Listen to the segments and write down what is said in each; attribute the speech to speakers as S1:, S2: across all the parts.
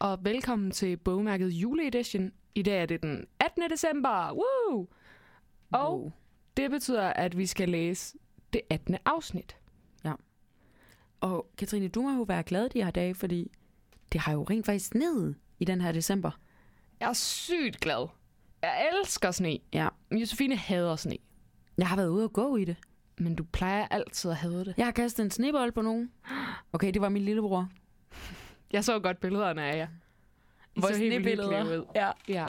S1: og velkommen til bogmærket juleedition. I dag er det den 18. december. Woo! Og
S2: Wow.
S1: det betyder, at vi skal læse det 18. afsnit.
S2: Og Katrine, du må jo være glad de her dage, fordi det har jo rent faktisk sneet i den her december.
S1: Jeg er sygt glad. Jeg elsker sne.
S2: Ja.
S1: Josefine hader sne.
S2: Jeg har været ude og gå i det.
S1: Men du plejer altid at hade det.
S2: Jeg har kastet en snebold på nogen. Okay, det var min lillebror.
S1: Jeg så godt billederne af jer. I
S2: Vores
S1: så helt ud.
S2: Ja,
S1: Ja.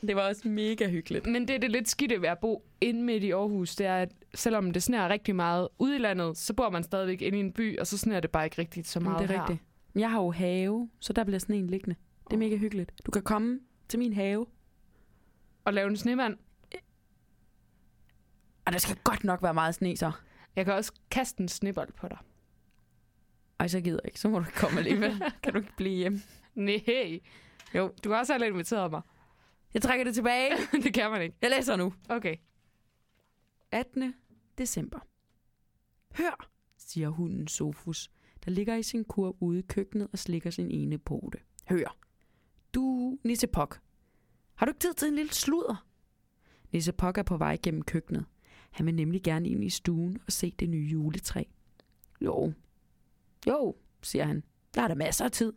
S2: det var også mega hyggeligt.
S1: Men det er det lidt skidte ved at bo inde midt i Aarhus, det er, at selvom det sneer rigtig meget ude i landet, så bor man stadigvæk inde i en by, og så sneer det bare ikke rigtigt så meget
S2: det er
S1: her.
S2: rigtigt. Jeg har jo have, så der bliver sneen liggende. Det er mega hyggeligt. Du kan komme til min have.
S1: Og lave en snemand.
S2: Og der skal godt nok være meget sne, så.
S1: Jeg kan også kaste en snebold på dig.
S2: Ej, så gider jeg ikke. Så må du ikke komme alligevel. kan du ikke blive hjemme?
S1: Nej. Jo, du har også heller inviteret mig.
S2: Jeg trækker det tilbage.
S1: det kan man ikke.
S2: Jeg læser nu.
S1: Okay.
S2: 18. december. Hør, siger hunden Sofus, der ligger i sin kur ude i køkkenet og slikker sin ene pote. Hør. Du, Nisse Pok. Har du ikke tid til en lille sludder? Nisse Pok er på vej gennem køkkenet. Han vil nemlig gerne ind i stuen og se det nye juletræ. Jo. Jo, siger han. Der er der masser af tid.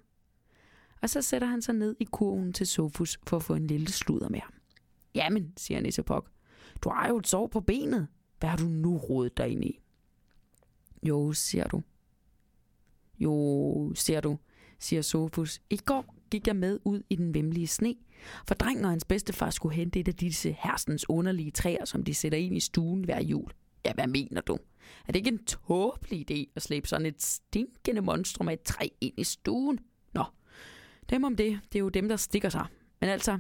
S2: Og så sætter han sig ned i kurven til Sofus for at få en lille sludder med ham. Jamen, siger Nissepok. Du har jo et sår på benet. Hvad har du nu rodet dig ind i? Jo, siger du. Jo, siger du, siger Sofus. I går gik jeg med ud i den vemmelige sne, for drengen og hans bedstefar skulle hente et af disse hersens underlige træer, som de sætter ind i stuen hver jul. Ja, hvad mener du? Er det ikke en tåbelig idé at slæbe sådan et stinkende monstrum af et træ ind i stuen? Nå, dem om det, det er jo dem, der stikker sig. Men altså,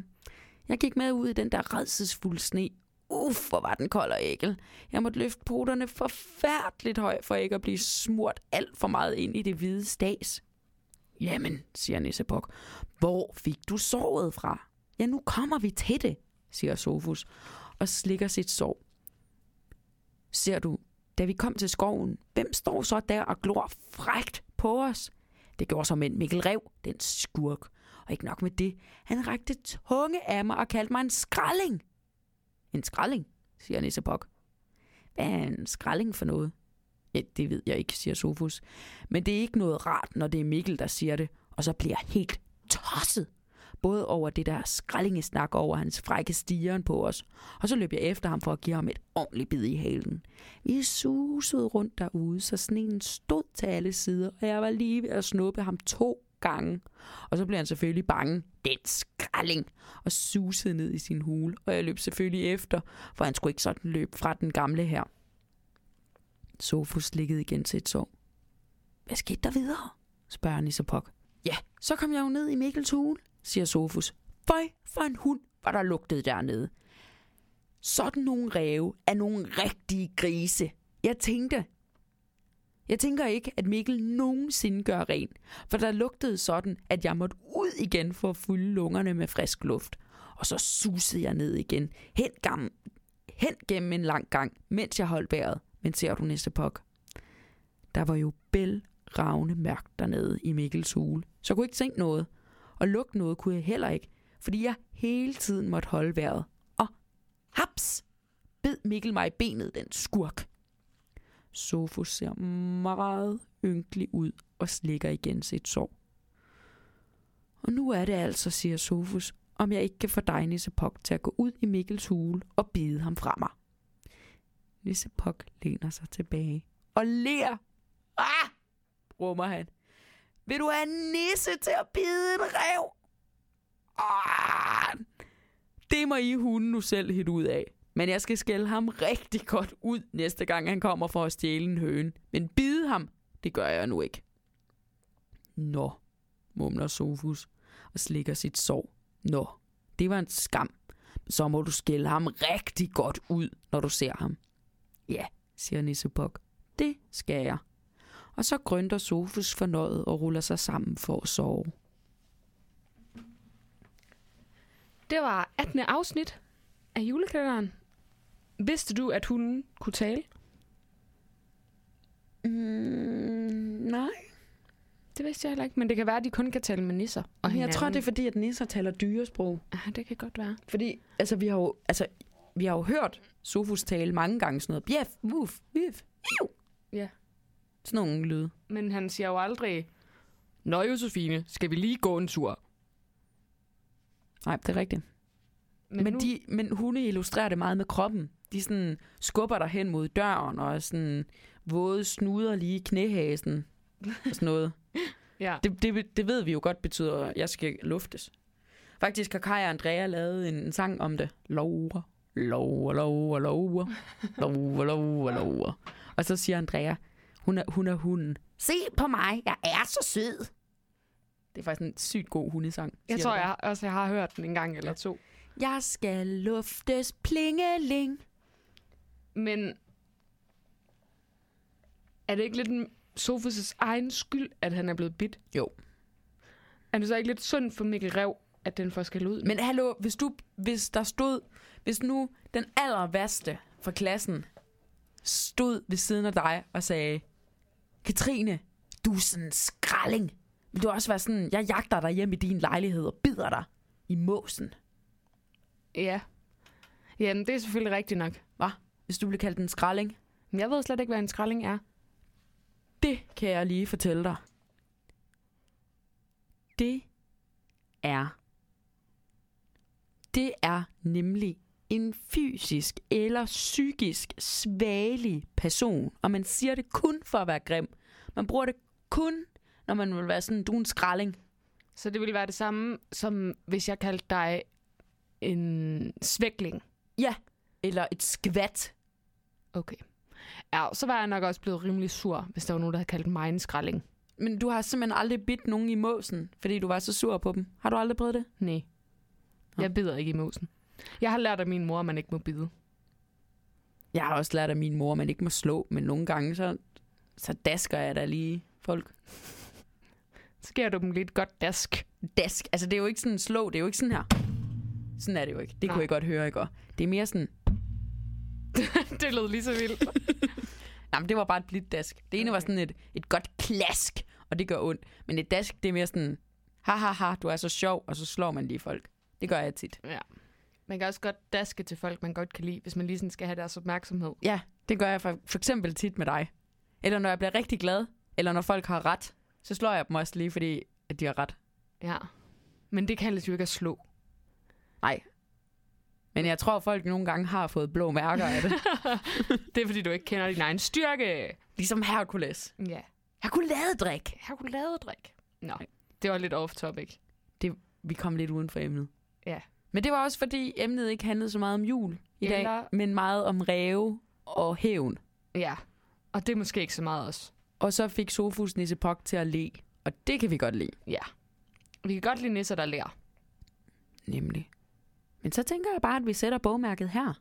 S2: jeg gik med ud i den der redselsfulde sne. Uff, hvor var den kold og ækel. Jeg måtte løfte poterne forfærdeligt højt, for ikke at blive smurt alt for meget ind i det hvide stas. Jamen, siger Nissebuk, hvor fik du såret fra? Ja, nu kommer vi til det, siger Sofus, og slikker sit sår. Ser du, da vi kom til skoven, hvem står så der og glor frægt på os? Det gjorde som en Mikkel Rev, den skurk. Og ikke nok med det, han rakte tunge af mig og kaldte mig en skralling. En skralling, siger Nissebok. Hvad er en skralling for noget? Ja, det ved jeg ikke, siger Sofus. Men det er ikke noget rart, når det er Mikkel, der siger det. Og så bliver jeg helt tosset. Både over det der skrællingesnak over hans frække stigen på os. Og så løb jeg efter ham for at give ham et ordentligt bid i halen. Vi susede rundt derude, så sneen stod til alle sider, og jeg var lige ved at snuppe ham to gange. Og så blev han selvfølgelig bange, den skralling! og susede ned i sin hule. Og jeg løb selvfølgelig efter, for han skulle ikke sådan løbe fra den gamle her. Sofus liggede igen til et sår. Hvad skete der videre? spørger Nissepok. Ja, så kom jeg jo ned i Mikkels hule, siger Sofus. Føj for en hund, var der lugtet dernede. Sådan nogle ræve er nogle rigtige grise. Jeg tænkte, jeg tænker ikke, at Mikkel nogensinde gør ren, for der lugtede sådan, at jeg måtte ud igen for at fylde lungerne med frisk luft. Og så susede jeg ned igen, hen, gam, hen gennem en lang gang, mens jeg holdt vejret. Men ser du næste pok? Der var jo bælragende mørkt dernede i Mikkels hule, så jeg kunne ikke tænke noget. Og lugte noget kunne jeg heller ikke, fordi jeg hele tiden måtte holde vejret. Og haps! Bed Mikkel mig i benet, den skurk. Sofus ser meget ynkelig ud og slikker igen sit sår. Og nu er det altså, siger Sofus, om jeg ikke kan få dig, Nissepok, til at gå ud i Mikkels hule og bide ham fra mig. Nissepok læner sig tilbage og ler. Ah! rummer han. Vil du have en nisse til at bide en rev? Ah! Det må I hunden nu selv hit ud af. Men jeg skal skælde ham rigtig godt ud, næste gang han kommer for at stjæle en høne. Men bide ham, det gør jeg nu ikke. Nå, mumler Sofus og slikker sit sår. Nå, det var en skam. Så må du skælde ham rigtig godt ud, når du ser ham. Ja, siger Nissebuk. Det skal jeg. Og så grønter Sofus fornøjet og ruller sig sammen for at sove.
S1: Det var 18. afsnit af julekalenderen. Vidste du, at hunden kunne tale?
S2: Mm, nej.
S1: Det vidste jeg heller ikke, men det kan være, at de kun kan tale med nisser. Og
S2: Men jeg tror, det er
S1: hinanden.
S2: fordi, at nisser taler dyresprog.
S1: Ja, det kan godt være.
S2: Fordi, altså, vi har jo, altså, vi har jo hørt Sofus tale mange gange sådan noget. Bjef, woof, iu.
S1: Ja.
S2: Sådan nogle lyde.
S1: Men han siger jo aldrig, Nå, Josefine, skal vi lige gå en tur?
S2: Nej, det er rigtigt.
S1: Men,
S2: Men,
S1: nu,
S2: de, men hunde illustrerer det meget med kroppen. De sådan skubber dig hen mod døren, og sådan våde snuder lige knæhasen. Og sådan noget.
S1: ja.
S2: Det, det, det ved vi jo godt betyder, at jeg skal luftes. Faktisk har Kai og Andrea lavet en, en sang om det. Lover, lover, lover, lover, lover, lover, lover. Og så siger Andrea, hun er, hun er hunden. Se på mig, jeg er så sød. Det er faktisk en sygt god hundesang.
S1: Jeg tror jeg, også, jeg har hørt den en gang eller to.
S2: Jeg skal luftes plingeling.
S1: Men er det ikke lidt Sofus' egen skyld, at han er blevet bit?
S2: Jo.
S1: Er det så ikke lidt synd for Mikkel Rev, at den får skal ud?
S2: Men hallo, hvis, du, hvis der stod, hvis nu den aller værste fra klassen stod ved siden af dig og sagde, Katrine, du er sådan en skralding. Vil du også være sådan, jeg jagter dig hjem i din lejlighed og bider dig i måsen.
S1: Ja. Jamen, det er selvfølgelig rigtigt nok.
S2: Hvis du blev kaldt en skralding.
S1: Men jeg ved slet ikke, hvad en skralding er.
S2: Det kan jeg lige fortælle dig. Det er det er nemlig en fysisk eller psykisk svagelig person. Og man siger det kun for at være grim. Man bruger det kun, når man vil være sådan, du er en skralding.
S1: Så det ville være det samme, som hvis jeg kaldte dig en svækling.
S2: Eller et skvat.
S1: Okay. Ja, så var jeg nok også blevet rimelig sur, hvis der var nogen, der havde kaldt mig en skralding.
S2: Men du har simpelthen aldrig bidt nogen i måsen, fordi du var så sur på dem. Har du aldrig prøvet det?
S1: Nej. Jeg bider ikke i mosen. Jeg har lært af min mor, at man ikke må bide.
S2: Jeg har også lært af min mor, at man ikke må slå, men nogle gange så, så dasker jeg da lige folk.
S1: Så giver du dem lidt godt dask.
S2: dask. Altså, det er jo ikke sådan slå, det er jo ikke sådan her. Sådan er det jo ikke. Det
S1: Nej.
S2: kunne jeg godt høre i går. Det er mere sådan,
S1: det lød lige så vildt.
S2: nej, men det var bare et blidt dask. Det ene var sådan et, et godt klask, og det gør ondt. Men et dask, det er mere sådan, ha ha ha, du er så sjov, og så slår man lige folk. Det gør jeg tit.
S1: ja. Man kan også godt daske til folk, man godt kan lide, hvis man lige sådan skal have deres opmærksomhed.
S2: Ja, det gør jeg for, for eksempel tit med dig. Eller når jeg bliver rigtig glad, eller når folk har ret, så slår jeg dem også lige, fordi at de har ret.
S1: Ja. Men det kaldes jo ikke at slå.
S2: Men jeg tror, folk nogle gange har fået blå mærker af det.
S1: det er, fordi du ikke kender din egen styrke.
S2: ligesom Hercules.
S1: Ja.
S2: Herkuladedrik.
S1: Herkuladedrik. Nå, det var lidt off-topic.
S2: Vi kom lidt uden for emnet.
S1: Ja.
S2: Men det var også fordi emnet ikke handlede så meget om jul i dag,
S1: Eller-
S2: men meget om ræve og hævn.
S1: Ja. Og det er måske ikke så meget også.
S2: Og så fik Sofus Nisse Pok til at le. Og det kan vi godt lide,
S1: Ja. Vi kan godt lide nisser, der lærer.
S2: nemlig. Men så tænker jeg bare, at vi sætter bogmærket her.